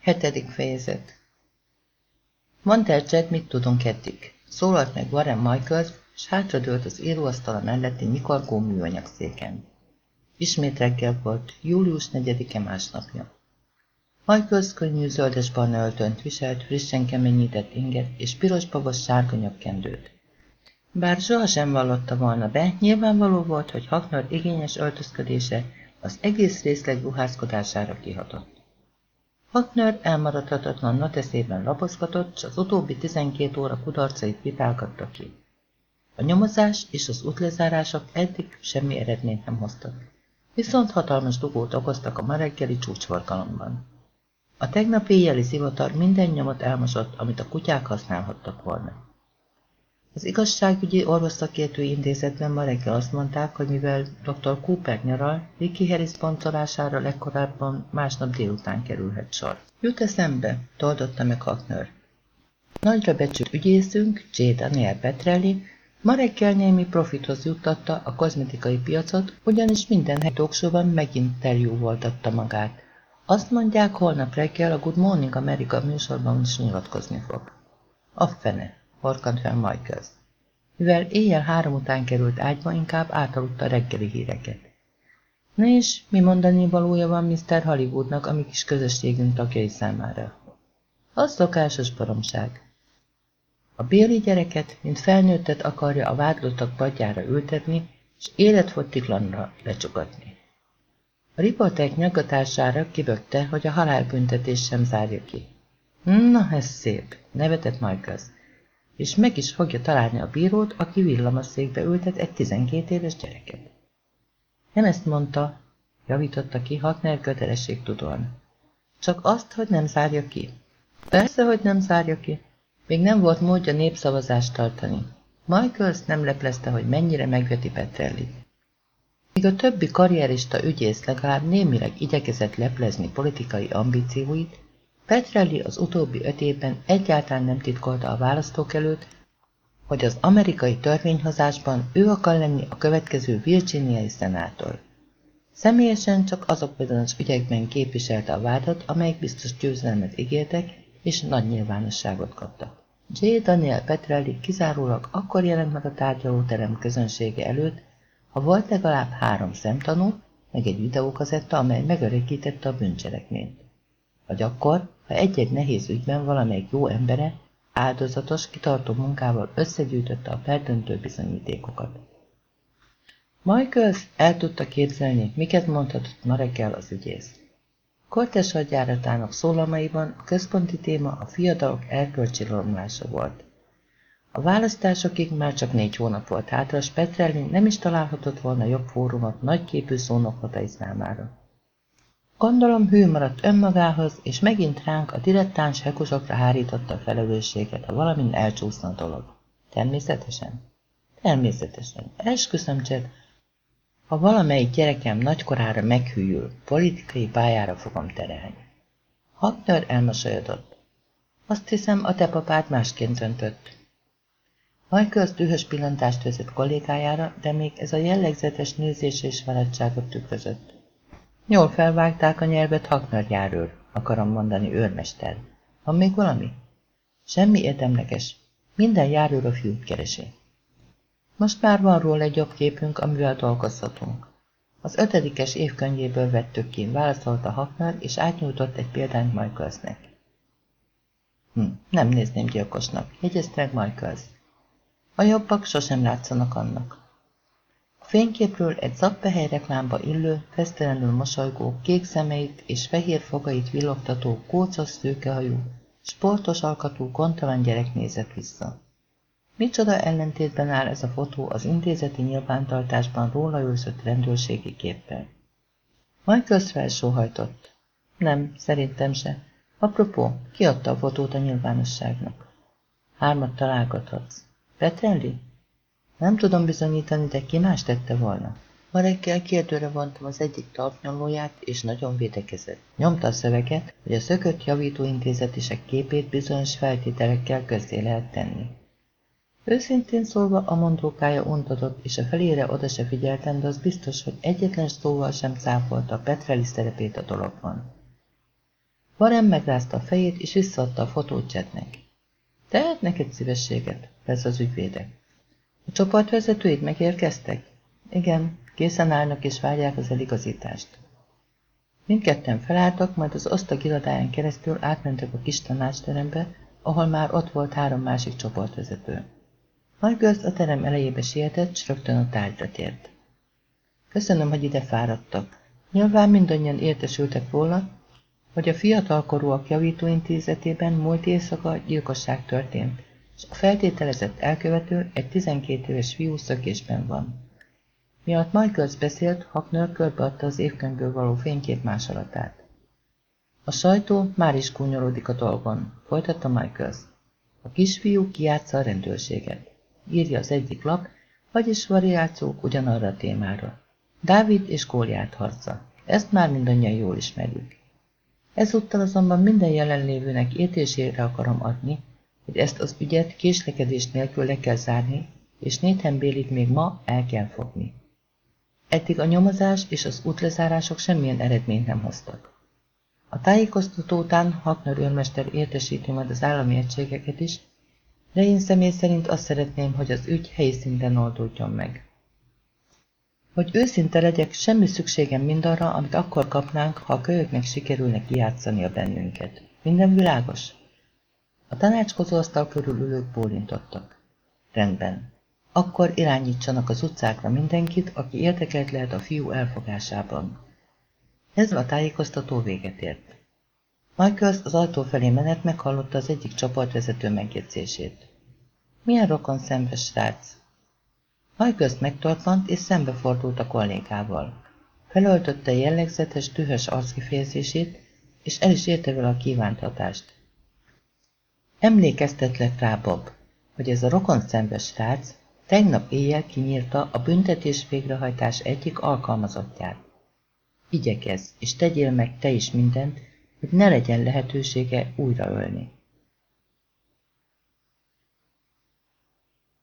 Hetedik fejezet Van Jack, mit tudunk eddig? Szólalt meg Warren Michaels, és hátradőlt az íróasztala melletti nyikargó műanyag széken. Ismét reggel volt, július 4-e másnapja. Michaels könnyű zöldes-barna öltönt viselt, frissen keményített inget és piros babos sárga nyakkendőt. Bár sohasem vallotta volna be, nyilvánvaló volt, hogy Hakner igényes öltözködése az egész részleg ruházkodására kihatott. Hakner elmaradhatatlan nateszében lapozgatott, s az utóbbi 12 óra kudarcait vipálgatta ki. A nyomozás és az útlezárások eddig semmi eredményt nem hoztak, viszont hatalmas dugót okoztak a ma reggeli csúcsforgalomban. A tegnap éjjeli zivatar minden nyomot elmosott, amit a kutyák használhattak volna. Az igazságügyi orvosszakértő intézetben ma reggel azt mondták, hogy mivel dr. Cooper nyaral, Ricky Harris pontolására legkorábban másnap délután kerülhet sor. Jut eszembe, toldotta meg Hackner. Nagyra becsült ügyészünk, J. Daniel Petrelli, ma reggel némi profithoz juttatta a kozmetikai piacot, ugyanis minden hely megint voltatta magát. Azt mondják, holnap reggel a Good Morning America műsorban is nyilatkozni fog. A fene horkant fel Michaels. Mivel éjjel három után került ágyba, inkább átaludta reggeli híreket. Na és mi mondani valója van Mr. Hollywoodnak, a mi kis közösségünk tagjai számára? Az szokásos baromság. A béli gyereket, mint felnőttet akarja a vádlottak padjára ültetni, és életfogytiglanra lecsukatni. A riportek nyagatására kibökte, hogy a halálbüntetés sem zárja ki. Na, ez szép, nevetett Michaels és meg is fogja találni a bírót, aki villamaszékbe ültet egy 12 éves gyereket. Nem ezt mondta, javította ki Hakner kötelességtudóan. Csak azt, hogy nem zárja ki. Persze, hogy nem zárja ki. Még nem volt módja népszavazást tartani. Michaels nem leplezte, hogy mennyire megveti Petrellit. Míg a többi karrierista ügyész legalább némileg igyekezett leplezni politikai ambícióit, Petrelli az utóbbi öt évben egyáltalán nem titkolta a választók előtt, hogy az amerikai törvényhozásban ő akar lenni a következő virginiai szenátor. Személyesen csak azok bizonyos ügyekben képviselte a vádat, amelyek biztos győzelmet ígértek, és nagy nyilvánosságot kaptak. J. Daniel Petrelli kizárólag akkor jelent meg a tárgyalóterem közönsége előtt, ha volt legalább három szemtanú, meg egy videókazetta, amely megörökítette a bűncselekményt. Vagy akkor, ha egy-egy nehéz ügyben valamelyik jó embere áldozatos, kitartó munkával összegyűjtötte a perdöntő bizonyítékokat. Michaels el tudta képzelni, miket mondhatott ma reggel az ügyész. Kortes hadjáratának szólamaiban a központi téma a fiatalok erkölcsi romlása volt. A választásokig már csak négy hónap volt hátra, és Petrelli nem is találhatott volna jobb fórumot nagyképű szónokhatai számára. Gondolom hű maradt önmagához, és megint ránk a dilettáns hekusokra hárította a felelősséget, ha valamin elcsúszna a dolog. Természetesen? Természetesen. Esküszöm, Csed, ha valamelyik gyerekem nagykorára meghűl, politikai pályára fogom terelni. Hagner elmosolyodott. Azt hiszem, a te papád másként döntött. Michael dühös pillantást vezet kollégájára, de még ez a jellegzetes nézése és feladtságot tükrözött. Jól felvágták a nyelvet haknarjáról, akarom mondani őrmester. Van még valami? Semmi érdemleges. Minden járőr a fiút keresi. Most már van róla egy jobb képünk, amivel dolgozhatunk. Az ötödikes évkönyvéből vettük ki, válaszolta Hakner, és átnyújtott egy példányt Michaelsnek. Hm, nem nézném gyilkosnak, jegyezte meg Michaels. A jobbak sosem látszanak annak fényképről egy zappehely reklámba illő, fesztelenül mosolygó, kék szemeit és fehér fogait villogtató, kócos szőkehajú, sportos alkatú, kontalan gyerek nézett vissza. Micsoda ellentétben áll ez a fotó az intézeti nyilvántartásban róla őrzött rendőrségi képpel. Michaels felsóhajtott. Nem, szerintem se. Apropó, ki adta a fotót a nyilvánosságnak? Hármat találgathatsz. Petrelli? Nem tudom bizonyítani, de ki más tette volna. Ma reggel kérdőre vontam az egyik talpnyolóját, és nagyon védekezett. Nyomta a szöveget, hogy a szökött javítóintézetisek képét bizonyos feltételekkel közzé lehet tenni. Őszintén szólva a mondókája untatott, és a felére oda se figyeltem, de az biztos, hogy egyetlen szóval sem cáfolta a Petreli szerepét a dologban. Warren megrázta a fejét, és visszaadta a fotót Jetnek. Tehet neked szívességet, persze az ügyvédek. A csoportvezetőid megérkeztek? Igen, készen állnak és várják az eligazítást. Mindketten felálltak, majd az osztag irodáján keresztül átmentek a kis tanácsterembe, ahol már ott volt három másik csoportvezető. Margőz a terem elejébe sietett, s rögtön a tárgyra tért. Köszönöm, hogy ide fáradtak. Nyilván mindannyian értesültek volna, hogy a fiatalkorúak javítóintézetében múlt éjszaka gyilkosság történt, és a feltételezett elkövető egy 12 éves fiú szökésben van. Miatt Michaels beszélt, Hackner körbeadta az évkönyvből való fénykép másolatát. A sajtó már is kúnyolódik a dolgon, folytatta Michaels. A kisfiú kiátsza a rendőrséget. Írja az egyik lap, vagyis variációk ugyanarra a témára. Dávid és Góliát harca. Ezt már mindannyian jól ismerjük. Ezúttal azonban minden jelenlévőnek értésére akarom adni, hogy ezt az ügyet késlekedés nélkül le kell zárni, és Nathan Bélit még ma el kell fogni. Eddig a nyomozás és az útlezárások semmilyen eredményt nem hoztak. A tájékoztató után Hakner őrmester értesíti majd az állami egységeket is, de én személy szerint azt szeretném, hogy az ügy helyi szinten oldódjon meg. Hogy őszinte legyek, semmi szükségem mindarra, amit akkor kapnánk, ha a kölyöknek sikerülne kijátszani a bennünket. Minden világos? A tanácskozó asztal körül ülők bólintottak. Rendben. Akkor irányítsanak az utcákra mindenkit, aki érdekelt lehet a fiú elfogásában. Ezzel a tájékoztató véget ért. Michaels az ajtó felé menet meghallotta az egyik csoportvezető megjegyzését. Milyen rokon szembes srác? Michaels megtorpant és szembefordult a kollégával. Felöltötte jellegzetes, dühös arckifejezését, és el is érte vele a kívánt hatást. Emlékeztetlek rá, Bob, hogy ez a rokon szembes srác Tegnap éjjel kinyírta a büntetés végrehajtás egyik alkalmazottját. Igyekez, és tegyél meg te is mindent, hogy ne legyen lehetősége újra ölni.